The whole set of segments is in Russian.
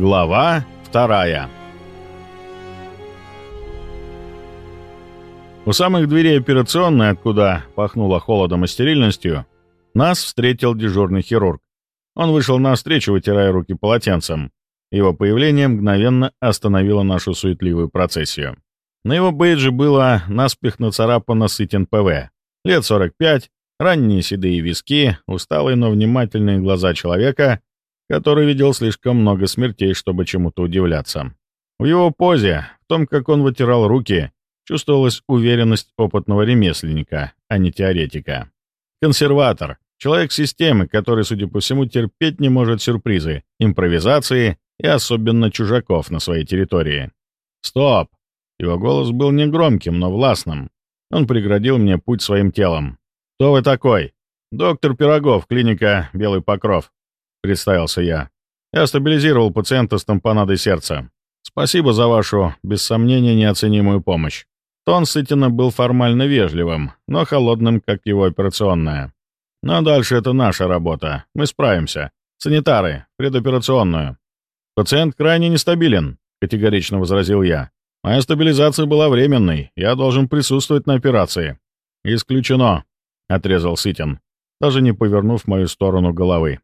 Глава вторая У самых дверей операционной, откуда пахнуло холодом и стерильностью, нас встретил дежурный хирург. Он вышел навстречу, вытирая руки полотенцем. Его появление мгновенно остановило нашу суетливую процессию. На его бейджи было наспех нацарапано «Сытин ПВ». Лет 45, ранние седые виски, усталые, но внимательные глаза человека, который видел слишком много смертей, чтобы чему-то удивляться. В его позе, в том, как он вытирал руки, чувствовалась уверенность опытного ремесленника, а не теоретика. Консерватор, человек системы, который, судя по всему, терпеть не может сюрпризы, импровизации и особенно чужаков на своей территории. «Стоп!» Его голос был негромким, но властным. Он преградил мне путь своим телом. «Кто вы такой?» «Доктор Пирогов, клиника «Белый покров», — представился я. «Я стабилизировал пациента с тампонадой сердца. Спасибо за вашу, без сомнения, неоценимую помощь. Тон Сытина был формально вежливым, но холодным, как его операционная. Но дальше это наша работа. Мы справимся. Санитары, предоперационную. Пациент крайне нестабилен, категорично возразил я. Моя стабилизация была временной. Я должен присутствовать на операции. Исключено, отрезал Сытин, даже не повернув в мою сторону головы.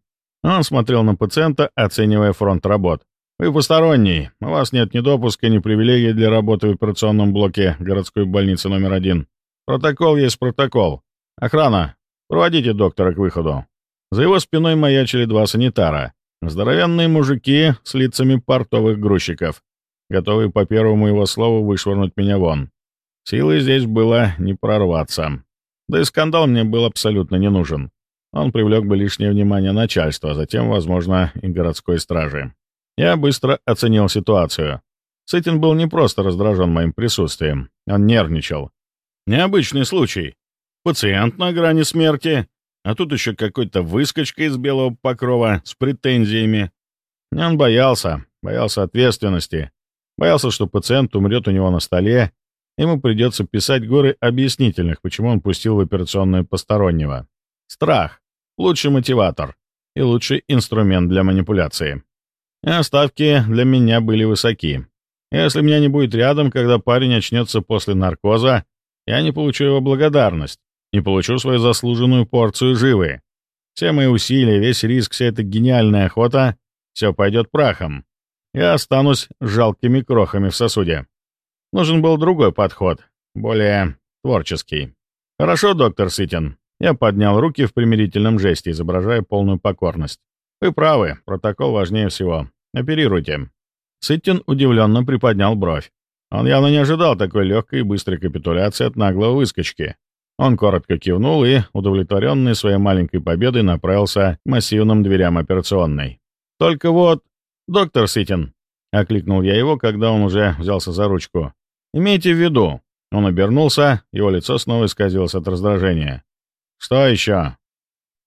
Он смотрел на пациента, оценивая фронт работ. «Вы посторонний. У вас нет ни допуска, ни привилегий для работы в операционном блоке городской больницы номер один. Протокол есть протокол. Охрана, проводите доктора к выходу». За его спиной маячили два санитара. Здоровенные мужики с лицами портовых грузчиков, готовые по первому его слову вышвырнуть меня вон. Силы здесь было не прорваться. Да и скандал мне был абсолютно не нужен. Он привлек бы лишнее внимание начальства, а затем, возможно, и городской стражи. Я быстро оценил ситуацию. Сытин был не просто раздражен моим присутствием, он нервничал. Необычный случай. Пациент на грани смерти, а тут еще какой-то выскочка из белого покрова с претензиями. Он боялся, боялся ответственности, боялся, что пациент умрет у него на столе, ему придется писать горы объяснительных, почему он пустил в операционную постороннего. Страх — лучший мотиватор и лучший инструмент для манипуляции. А ставки для меня были высоки. Если меня не будет рядом, когда парень очнется после наркоза, я не получу его благодарность, не получу свою заслуженную порцию живы. Все мои усилия, весь риск, вся эта гениальная охота — все пойдет прахом. Я останусь жалкими крохами в сосуде. Нужен был другой подход, более творческий. «Хорошо, доктор Сытин». Я поднял руки в примирительном жесте, изображая полную покорность. «Вы правы, протокол важнее всего. Оперируйте». Сытин удивленно приподнял бровь. Он явно не ожидал такой легкой и быстрой капитуляции от наглого выскочки. Он коротко кивнул и, удовлетворенный своей маленькой победой, направился к массивным дверям операционной. «Только вот, доктор Сытин», — окликнул я его, когда он уже взялся за ручку. «Имейте в виду». Он обернулся, его лицо снова исказилось от раздражения. «Что еще?»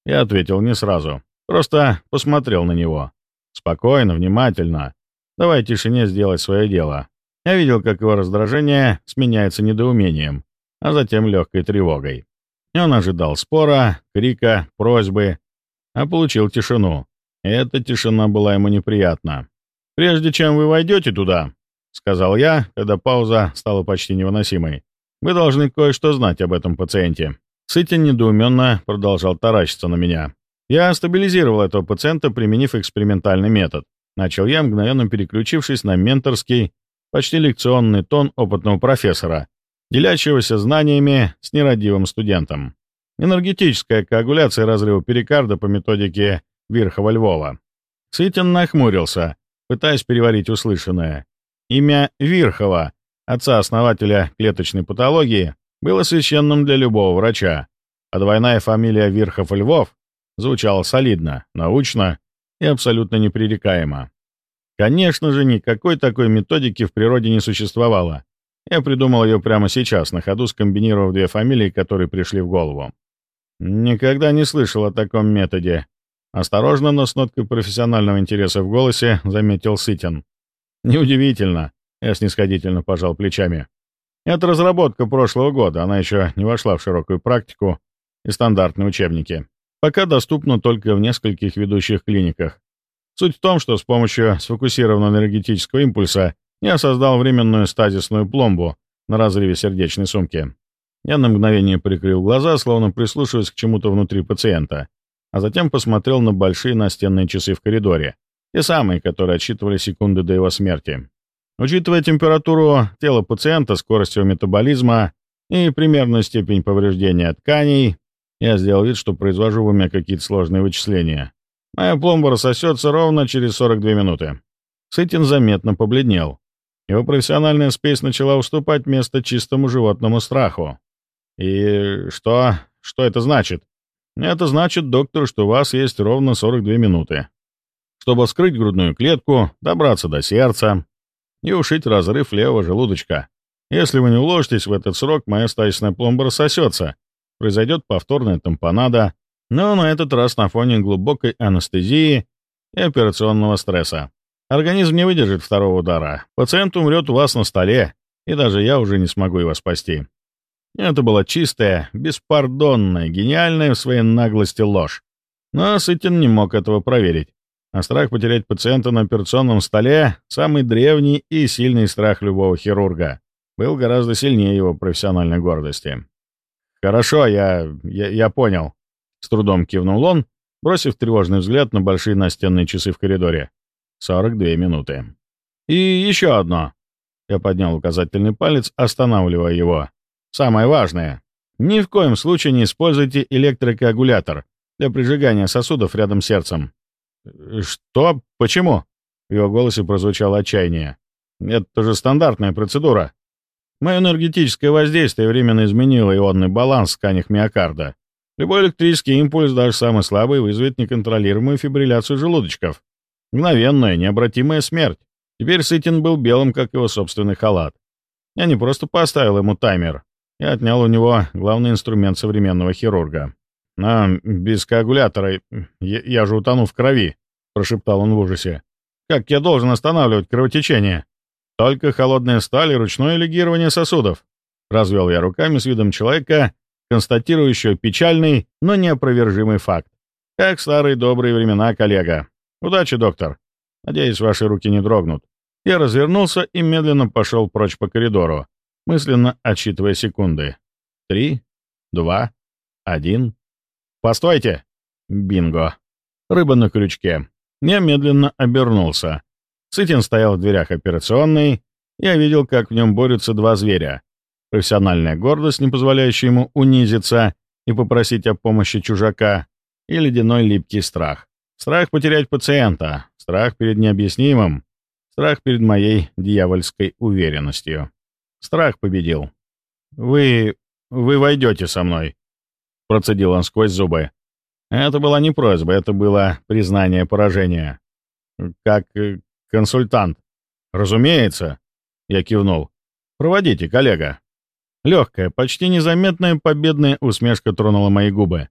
Я ответил не сразу. Просто посмотрел на него. Спокойно, внимательно. Давай тишине сделать свое дело. Я видел, как его раздражение сменяется недоумением, а затем легкой тревогой. Он ожидал спора, крика, просьбы, а получил тишину. И эта тишина была ему неприятна. «Прежде чем вы войдете туда», — сказал я, когда пауза стала почти невыносимой, «вы должны кое-что знать об этом пациенте». Сытин недоуменно продолжал таращиться на меня. Я стабилизировал этого пациента, применив экспериментальный метод. Начал я, мгновенно переключившись на менторский, почти лекционный тон опытного профессора, делящегося знаниями с нерадивым студентом. Энергетическая коагуляция разрыва перикарда по методике Вирхова-Львова. Сытин нахмурился, пытаясь переварить услышанное. Имя Вирхова, отца-основателя клеточной патологии, было священным для любого врача, а двойная фамилия Вирхов-Львов Звучало солидно, научно и абсолютно непререкаемо. Конечно же, никакой такой методики в природе не существовало. Я придумал ее прямо сейчас, на ходу скомбинировав две фамилии, которые пришли в голову. Никогда не слышал о таком методе. Осторожно, но с ноткой профессионального интереса в голосе заметил Сытин. Неудивительно, я снисходительно пожал плечами. Это разработка прошлого года, она еще не вошла в широкую практику и стандартные учебники пока доступно только в нескольких ведущих клиниках. Суть в том, что с помощью сфокусированного энергетического импульса я создал временную стазисную пломбу на разрыве сердечной сумки. Я на мгновение прикрыл глаза, словно прислушиваясь к чему-то внутри пациента, а затем посмотрел на большие настенные часы в коридоре, те самые, которые отсчитывали секунды до его смерти. Учитывая температуру тела пациента, скорость его метаболизма и примерную степень повреждения тканей, я сделал вид, что произвожу в уме какие-то сложные вычисления. Моя пломба рассосется ровно через 42 минуты. Сытин заметно побледнел. Его профессиональная спесь начала уступать место чистому животному страху. «И что? Что это значит?» «Это значит, доктор, что у вас есть ровно 42 минуты, чтобы вскрыть грудную клетку, добраться до сердца и ушить разрыв левого желудочка. Если вы не уложитесь в этот срок, моя стачная пломба рассосется, произойдет повторная тампонада, но на этот раз на фоне глубокой анестезии и операционного стресса. Организм не выдержит второго удара. Пациент умрет у вас на столе, и даже я уже не смогу его спасти. Это была чистая, беспардонная, гениальная в своей наглости ложь. Но Сытин не мог этого проверить. А страх потерять пациента на операционном столе — самый древний и сильный страх любого хирурга. Был гораздо сильнее его профессиональной гордости. «Хорошо, я... я, я понял», — с трудом кивнул он, бросив тревожный взгляд на большие настенные часы в коридоре. 42 минуты. «И еще одно». Я поднял указательный палец, останавливая его. «Самое важное. Ни в коем случае не используйте электрокоагулятор для прижигания сосудов рядом с сердцем. «Что? Почему?» В его голосе прозвучало отчаяние. «Это же стандартная процедура. Мое энергетическое воздействие временно изменило ионный баланс в тканях миокарда. Любой электрический импульс, даже самый слабый, вызовет неконтролируемую фибрилляцию желудочков. Мгновенная, необратимая смерть. Теперь Сытин был белым, как его собственный халат. Я не просто поставил ему таймер. Я отнял у него главный инструмент современного хирурга. «А, без коагулятора. Я, я же утону в крови», — прошептал он в ужасе. «Как я должен останавливать кровотечение? Только холодная сталь и ручное легирование сосудов». Развел я руками с видом человека, констатирующего печальный, но неопровержимый факт. «Как старые добрые времена, коллега. Удачи, доктор. Надеюсь, ваши руки не дрогнут». Я развернулся и медленно пошел прочь по коридору, мысленно отсчитывая секунды. Три, два, один. «Постойте!» Бинго. Рыба на крючке. Я медленно обернулся. Сытин стоял в дверях операционной. Я видел, как в нем борются два зверя. Профессиональная гордость, не позволяющая ему унизиться и попросить о помощи чужака, и ледяной липкий страх. Страх потерять пациента, страх перед необъяснимым, страх перед моей дьявольской уверенностью. Страх победил. «Вы... вы войдете со мной», Процедил он сквозь зубы. Это была не просьба, это было признание поражения. Как э, консультант. Разумеется, я кивнул. Проводите, коллега. Легкая, почти незаметная победная усмешка тронула мои губы.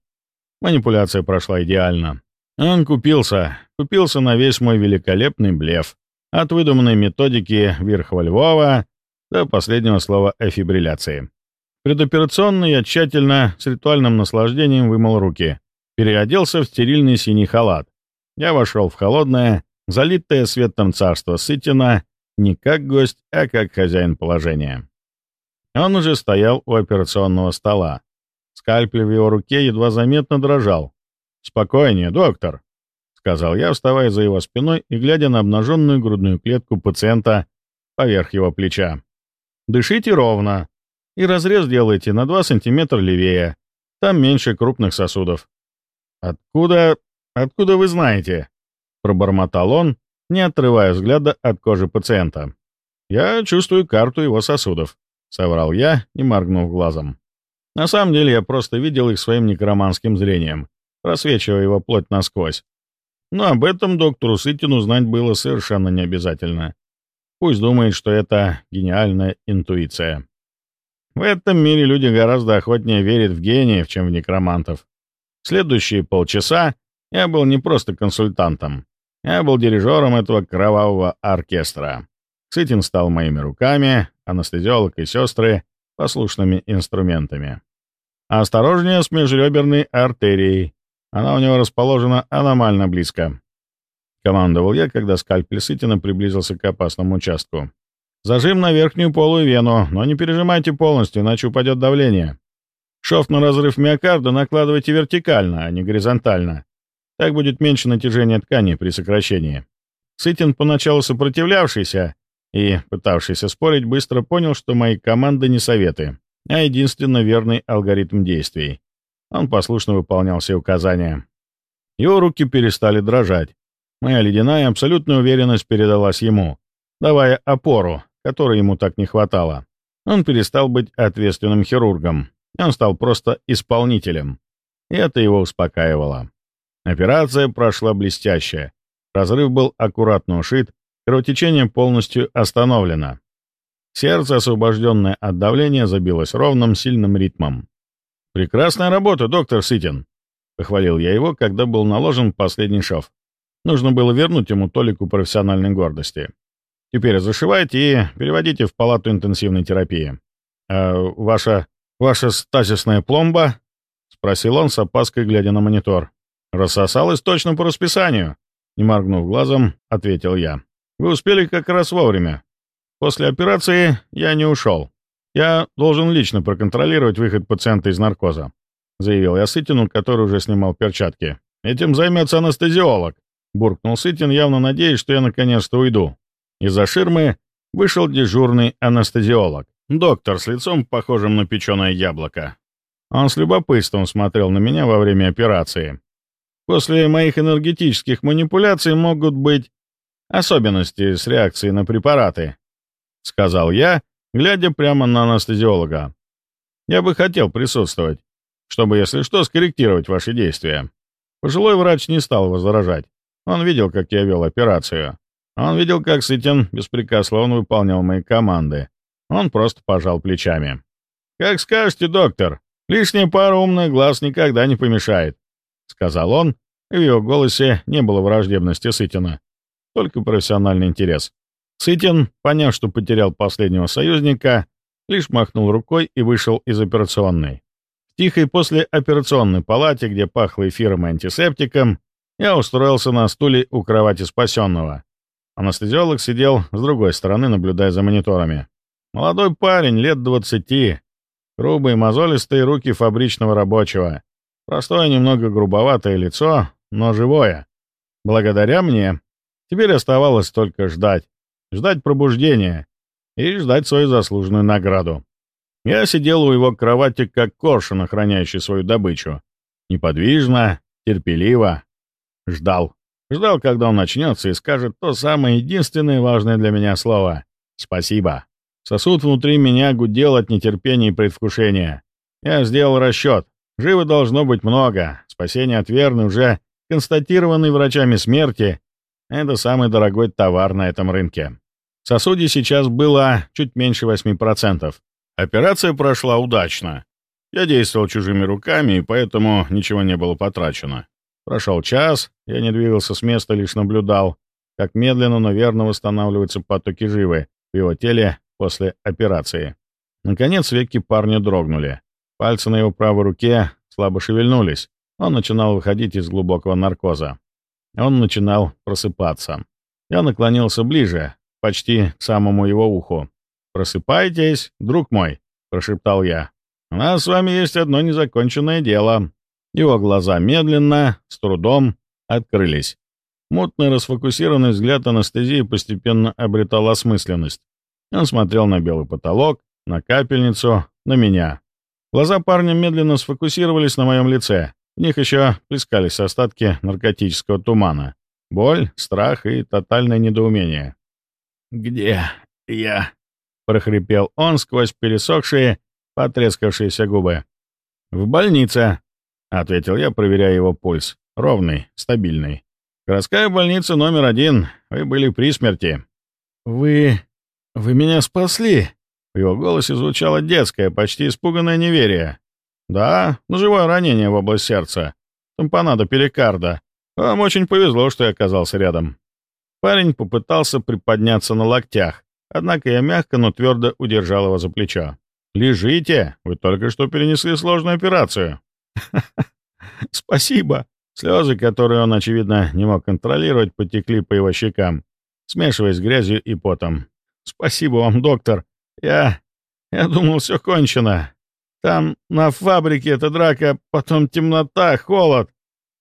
Манипуляция прошла идеально. Он купился, купился на весь мой великолепный блеф. От выдуманной методики Верхова-Львова до последнего слова о фибрилляции. Предоперационно я тщательно, с ритуальным наслаждением вымыл руки. Переоделся в стерильный синий халат. Я вошел в холодное, залитое светом царство Сытина, не как гость, а как хозяин положения. Он уже стоял у операционного стола. Скальпель в его руке едва заметно дрожал. «Спокойнее, доктор», — сказал я, вставая за его спиной и глядя на обнаженную грудную клетку пациента поверх его плеча. «Дышите ровно и разрез делайте на 2 сантиметра левее. Там меньше крупных сосудов». «Откуда... откуда вы знаете?» — пробормотал он, не отрывая взгляда от кожи пациента. «Я чувствую карту его сосудов», — соврал я, не моргнув глазом. На самом деле я просто видел их своим некроманским зрением, просвечивая его плоть насквозь. Но об этом доктору Сытину знать было совершенно не обязательно. Пусть думает, что это гениальная интуиция. В этом мире люди гораздо охотнее верят в гениев, чем в некромантов. Следующие полчаса я был не просто консультантом. Я был дирижером этого кровавого оркестра. Сытин стал моими руками, анестезиолог и сестры — послушными инструментами. Осторожнее с межреберной артерией. Она у него расположена аномально близко. скомандовал я, когда скальпель Сытина приблизился к опасному участку. «Зажим на верхнюю полую вену, но не пережимайте полностью, иначе упадет давление. Шов на разрыв миокарда накладывайте вертикально, а не горизонтально. Так будет меньше натяжения ткани при сокращении». Сытин, поначалу сопротивлявшийся и пытавшийся спорить, быстро понял, что мои команды не советы, а единственно верный алгоритм действий. Он послушно выполнял все указания. Его руки перестали дрожать. Моя ледяная абсолютная уверенность передалась ему, давая опору, которой ему так не хватало. Он перестал быть ответственным хирургом. Он стал просто исполнителем. И это его успокаивало. Операция прошла блестяще. Разрыв был аккуратно ушит, кровотечение полностью остановлено. Сердце, освобожденное от давления, забилось ровным, сильным ритмом. «Прекрасная работа, доктор Сытин!» — похвалил я его, когда был наложен последний шов. Нужно было вернуть ему толику профессиональной гордости. Теперь зашивайте и переводите в палату интенсивной терапии. «А ваша... ваша стазисная пломба?» — спросил он с опаской, глядя на монитор. «Рассосалась точно по расписанию», — не моргнув глазом, ответил я. «Вы успели как раз вовремя. После операции я не ушел. «Я должен лично проконтролировать выход пациента из наркоза», — заявил я Сытину, который уже снимал перчатки. «Этим займется анестезиолог», — буркнул Сытин, явно надеясь, что я наконец-то уйду. Из-за ширмы вышел дежурный анестезиолог, доктор с лицом, похожим на печеное яблоко. Он с любопытством смотрел на меня во время операции. После моих энергетических манипуляций могут быть особенности с реакцией на препараты, — сказал я, глядя прямо на анестезиолога. «Я бы хотел присутствовать, чтобы, если что, скорректировать ваши действия». Пожилой врач не стал возражать. Он видел, как я вел операцию. Он видел, как Сытин беспрекословно выполнял мои команды. Он просто пожал плечами. «Как скажете, доктор, лишняя пара умных глаз никогда не помешает», — сказал он, и в его голосе не было враждебности Сытина, только профессиональный интерес. Сытин, поняв, что потерял последнего союзника, лишь махнул рукой и вышел из операционной. В тихой послеоперационной палате, где пахло эфиром и антисептиком, я устроился на стуле у кровати спасенного. Анестезиолог сидел с другой стороны, наблюдая за мониторами. Молодой парень, лет двадцати, грубые мозолистые руки фабричного рабочего, простое немного грубоватое лицо, но живое. Благодаря мне. Теперь оставалось только ждать ждать пробуждения и ждать свою заслуженную награду. Я сидел у его кровати, как коршун, охраняющий свою добычу. Неподвижно, терпеливо. Ждал. Ждал, когда он начнется и скажет то самое единственное важное для меня слово «Спасибо». Сосуд внутри меня гудел от нетерпения и предвкушения. Я сделал расчет. Живо должно быть много. Спасение от верны, уже констатированной врачами смерти, это самый дорогой товар на этом рынке. В сосуде сейчас было чуть меньше 8%. Операция прошла удачно. Я действовал чужими руками, и поэтому ничего не было потрачено. Прошел час, я не двигался с места, лишь наблюдал, как медленно, но верно восстанавливаются потоки живы в его теле после операции. Наконец веки парня дрогнули. Пальцы на его правой руке слабо шевельнулись. Он начинал выходить из глубокого наркоза. Он начинал просыпаться. Я наклонился ближе, почти к самому его уху. «Просыпайтесь, друг мой», — прошептал я. «У нас с вами есть одно незаконченное дело». Его глаза медленно, с трудом, открылись. Мутный расфокусированный взгляд анестезии постепенно обретал осмысленность. Он смотрел на белый потолок, на капельницу, на меня. Глаза парня медленно сфокусировались на моем лице. В них еще плескались остатки наркотического тумана. Боль, страх и тотальное недоумение. «Где я?» — прохрипел он сквозь пересохшие, потрескавшиеся губы. «В больнице», — ответил я, проверяя его пульс. Ровный, стабильный. «Городская больница номер один. Вы были при смерти». «Вы... вы меня спасли?» В его голосе звучало детское, почти испуганное неверие. «Да, ножевое ранение в область сердца. Тампонада перикарда. Вам очень повезло, что я оказался рядом». Парень попытался приподняться на локтях, однако я мягко, но твердо удержал его за плечо. «Лежите, вы только что перенесли сложную операцию». «Спасибо», — Слезы, которые он, очевидно, не мог контролировать, потекли по его щекам, смешиваясь с грязью и потом. «Спасибо вам, доктор. Я... я думал, все кончено. Там, на фабрике, эта драка, потом темнота, холод».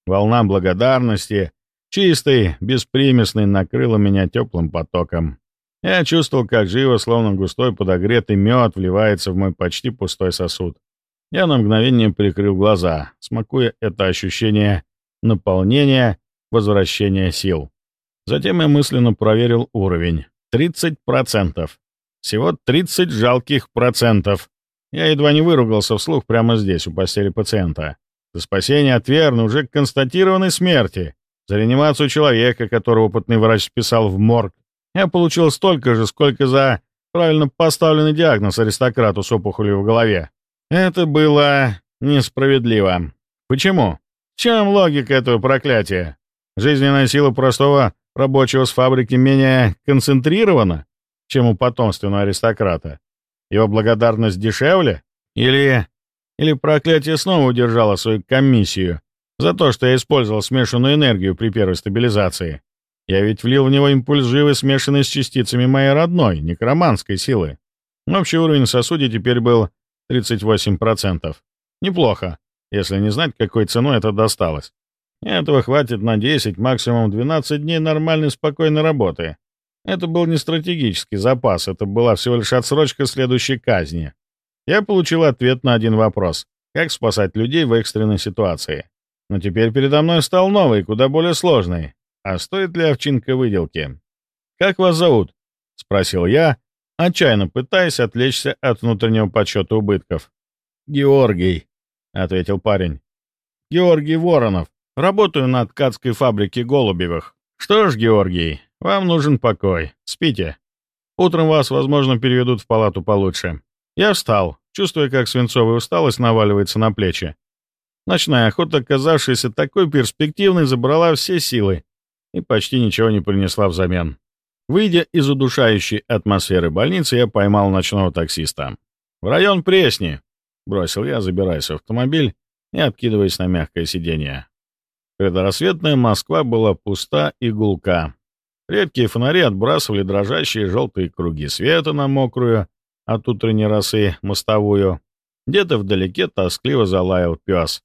Волна благодарности, чистой, беспримесной, накрыла меня теплым потоком. Я чувствовал, как живо, словно густой подогретый мед, вливается в мой почти пустой сосуд. Я на мгновение прикрыл глаза, смакуя это ощущение наполнения, возвращения сил. Затем я мысленно проверил уровень. 30%. Всего 30 жалких процентов. Я едва не выругался вслух прямо здесь, у постели пациента. За спасение от верны уже констатированной смерти. За реанимацию человека, которого опытный врач списал в морг. Я получил столько же, сколько за правильно поставленный диагноз аристократу с опухолью в голове. Это было несправедливо. Почему? В чем логика этого проклятия? Жизненная сила простого рабочего с фабрики менее концентрирована, чем у потомственного аристократа? Его благодарность дешевле? Или... Или проклятие снова удержало свою комиссию за то, что я использовал смешанную энергию при первой стабилизации? Я ведь влил в него импульс живы, смешанный с частицами моей родной, некроманской силы. Общий уровень в сосуде теперь был 38%. Неплохо если не знать, какой ценой это досталось. Этого хватит на 10, максимум 12 дней нормальной спокойной работы. Это был не стратегический запас, это была всего лишь отсрочка следующей казни. Я получил ответ на один вопрос. Как спасать людей в экстренной ситуации? Но теперь передо мной стал новый, куда более сложный. А стоит ли овчинка выделки? «Как вас зовут?» — спросил я, отчаянно пытаясь отвлечься от внутреннего подсчета убытков. «Георгий», — ответил парень. «Георгий Воронов. Работаю на ткацкой фабрике Голубевых. Что ж, Георгий, вам нужен покой. Спите. Утром вас, возможно, переведут в палату получше». Я встал, чувствуя, как свинцовая усталость наваливается на плечи. Ночная охота, оказавшаяся такой перспективной, забрала все силы и почти ничего не принесла взамен. Выйдя из удушающей атмосферы больницы, я поймал ночного таксиста. «В район Пресни», Бросил я, забираясь в автомобиль и откидываясь на мягкое сиденье. Предрассветная Москва была пуста и гулка. Редкие фонари отбрасывали дрожащие желтые круги света на мокрую от утренней росы мостовую. Где-то вдалеке тоскливо залаял пес.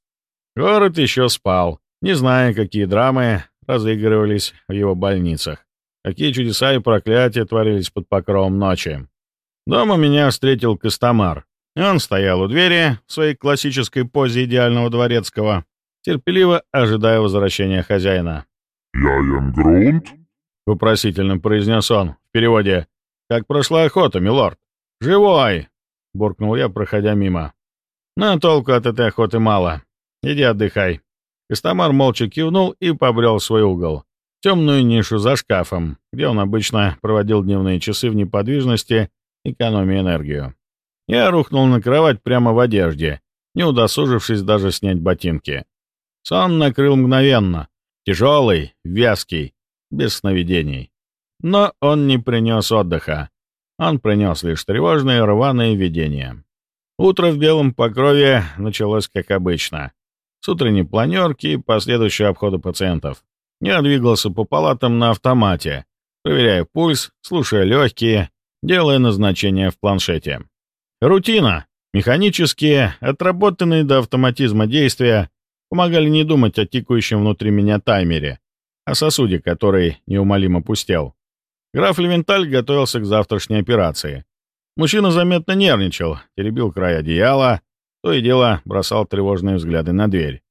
Город еще спал, не зная, какие драмы разыгрывались в его больницах, какие чудеса и проклятия творились под покровом ночи. Дома меня встретил Костомар, он стоял у двери в своей классической позе идеального дворецкого, терпеливо ожидая возвращения хозяина. «Я Янграунд?» — вопросительно произнес он в переводе. «Как прошла охота, милорд?» «Живой!» — буркнул я, проходя мимо. «Но толку от этой охоты мало. Иди отдыхай». Костомар молча кивнул и побрел в свой угол, темную нишу за шкафом, где он обычно проводил дневные часы в неподвижности, экономя энергию. Я рухнул на кровать прямо в одежде, не удосужившись даже снять ботинки. Сон накрыл мгновенно, тяжелый, вязкий, без сновидений. Но он не принес отдыха. Он принес лишь тревожные рваные видения. Утро в белом покрове началось как обычно. С утренней планерки и последующего обхода пациентов. Я двигался по палатам на автомате, проверяя пульс, слушая легкие, делая назначения в планшете. Рутина, механические, отработанные до автоматизма действия помогали не думать о тикающем внутри меня таймере, о сосуде, который неумолимо пустел. Граф Левенталь готовился к завтрашней операции. Мужчина заметно нервничал, теребил край одеяла, то и дело бросал тревожные взгляды на дверь,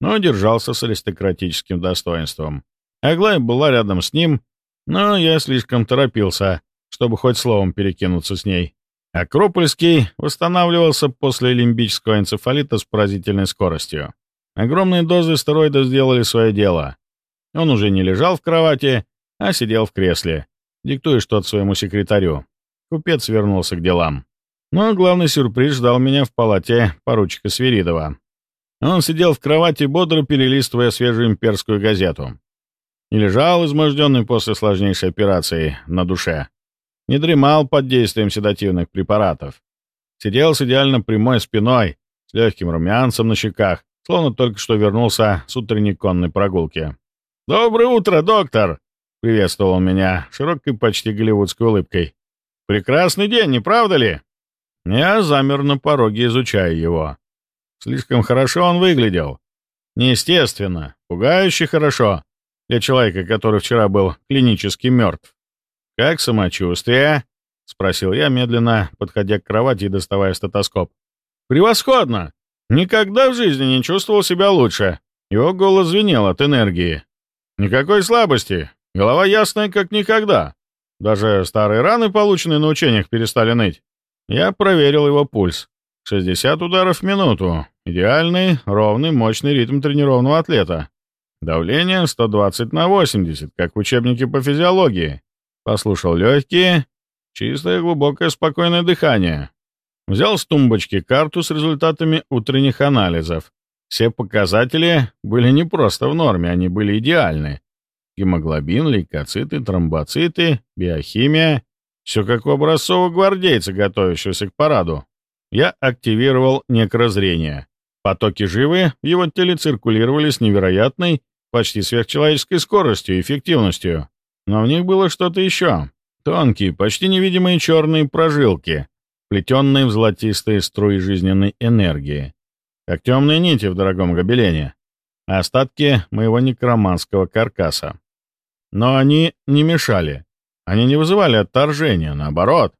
но держался с аристократическим достоинством. Аглая была рядом с ним, но я слишком торопился, чтобы хоть словом перекинуться с ней. Акропольский восстанавливался после лимбического энцефалита с поразительной скоростью. Огромные дозы стероидов сделали свое дело. Он уже не лежал в кровати, а сидел в кресле, диктуя что-то своему секретарю. Купец вернулся к делам. Но главный сюрприз ждал меня в палате поручика Свиридова. Он сидел в кровати, бодро перелистывая свежую имперскую газету. И лежал, изможденный после сложнейшей операции, на душе не дремал под действием седативных препаратов. Сидел с идеально прямой спиной, с легким румянцем на щеках, словно только что вернулся с утренней конной прогулки. «Доброе утро, доктор!» — приветствовал меня широкой, почти голливудской улыбкой. «Прекрасный день, не правда ли?» Я замер на пороге, изучая его. Слишком хорошо он выглядел. Неестественно, пугающе хорошо для человека, который вчера был клинически мертв. «Как самочувствие?» — спросил я, медленно подходя к кровати и доставая стетоскоп. «Превосходно! Никогда в жизни не чувствовал себя лучше!» Его голос звенел от энергии. «Никакой слабости. Голова ясная, как никогда. Даже старые раны, полученные на учениях, перестали ныть. Я проверил его пульс. 60 ударов в минуту. Идеальный, ровный, мощный ритм тренированного атлета. Давление 120 на 80, как в учебнике по физиологии. Послушал легкие, чистое, глубокое, спокойное дыхание. Взял с тумбочки карту с результатами утренних анализов. Все показатели были не просто в норме, они были идеальны. Гемоглобин, лейкоциты, тромбоциты, биохимия. Все как у образцового гвардейца, готовящегося к параду. Я активировал некрозрение. Потоки живы в его теле циркулировали с невероятной, почти сверхчеловеческой скоростью и эффективностью. Но в них было что-то еще. Тонкие, почти невидимые черные прожилки, плетенные в золотистые струи жизненной энергии. Как темные нити в дорогом гобелене. Остатки моего некроманского каркаса. Но они не мешали. Они не вызывали отторжения, наоборот.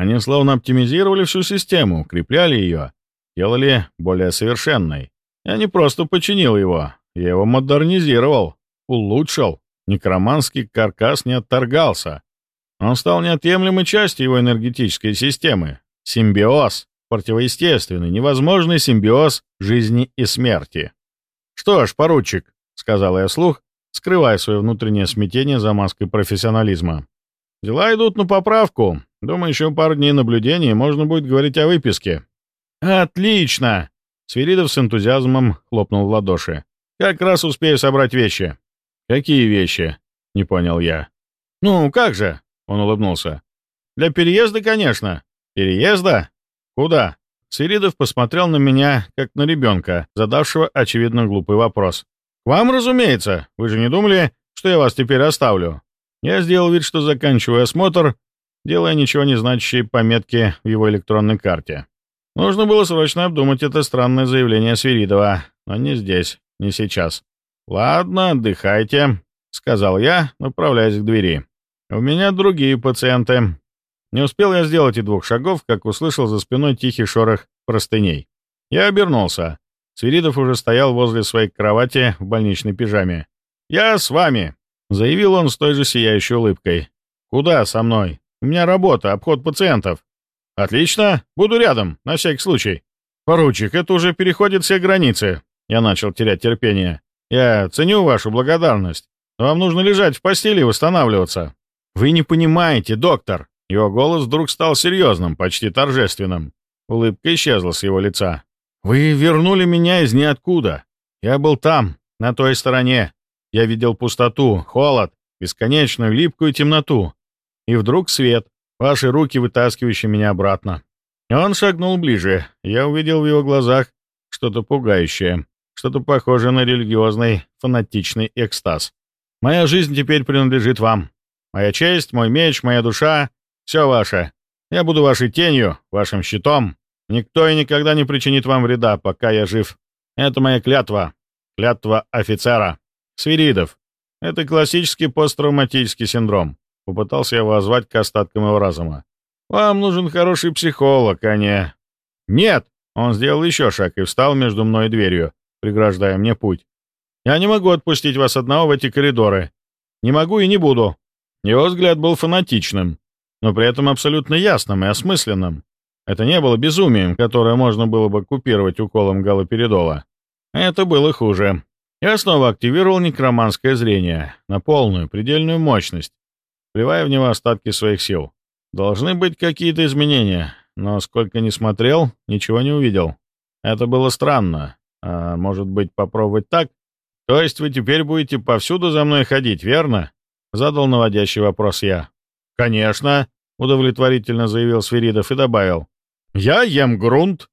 Они словно оптимизировали всю систему, укрепляли ее, делали более совершенной. Я не просто починил его, я его модернизировал, улучшил. Некроманский каркас не отторгался. Он стал неотъемлемой частью его энергетической системы. Симбиоз, противоестественный, невозможный симбиоз жизни и смерти. «Что ж, поручик», — сказал я слух, скрывая свое внутреннее смятение за маской профессионализма. «Дела идут на поправку. Думаю, еще пару дней наблюдения, можно будет говорить о выписке». «Отлично!» Свиридов с энтузиазмом хлопнул в ладоши. «Как раз успею собрать вещи». «Какие вещи?» — не понял я. «Ну, как же?» — он улыбнулся. «Для переезда, конечно». «Переезда? Куда?» Свиридов посмотрел на меня, как на ребенка, задавшего, очевидно, глупый вопрос. «К вам, разумеется. Вы же не думали, что я вас теперь оставлю?» Я сделал вид, что заканчиваю осмотр, делая ничего не значащие пометки в его электронной карте. Нужно было срочно обдумать это странное заявление Свиридова, но не здесь, не сейчас. «Ладно, отдыхайте», — сказал я, направляясь к двери. «У меня другие пациенты». Не успел я сделать и двух шагов, как услышал за спиной тихий шорох простыней. Я обернулся. Свиридов уже стоял возле своей кровати в больничной пижаме. «Я с вами», — заявил он с той же сияющей улыбкой. «Куда со мной? У меня работа, обход пациентов». «Отлично, буду рядом, на всякий случай». «Поручик, это уже переходит все границы». Я начал терять терпение. «Я ценю вашу благодарность, но вам нужно лежать в постели и восстанавливаться». «Вы не понимаете, доктор!» Его голос вдруг стал серьезным, почти торжественным. Улыбка исчезла с его лица. «Вы вернули меня из ниоткуда. Я был там, на той стороне. Я видел пустоту, холод, бесконечную липкую темноту. И вдруг свет, ваши руки, вытаскивающие меня обратно. Он шагнул ближе. Я увидел в его глазах что-то пугающее, что-то похожее на религиозный, фанатичный экстаз. Моя жизнь теперь принадлежит вам. Моя честь, мой меч, моя душа — все ваше. Я буду вашей тенью, вашим щитом. Никто и никогда не причинит вам вреда, пока я жив. Это моя клятва. Клятва офицера. Свиридов. Это классический посттравматический синдром. Попытался я воззвать к остаткам его разума. Вам нужен хороший психолог, а не... Нет! Он сделал еще шаг и встал между мной и дверью, преграждая мне путь. Я не могу отпустить вас одного в эти коридоры. Не могу и не буду. Его взгляд был фанатичным, но при этом абсолютно ясным и осмысленным. Это не было безумием, которое можно было бы купировать уколом галоперидола. Это было хуже. Я снова активировал некроманское зрение на полную, предельную мощность, вливая в него остатки своих сил. Должны быть какие-то изменения, но сколько ни смотрел, ничего не увидел. Это было странно. А может быть, попробовать так? То есть вы теперь будете повсюду за мной ходить, верно? Задал наводящий вопрос я. Конечно, удовлетворительно заявил Свиридов и добавил. Я ем грунт.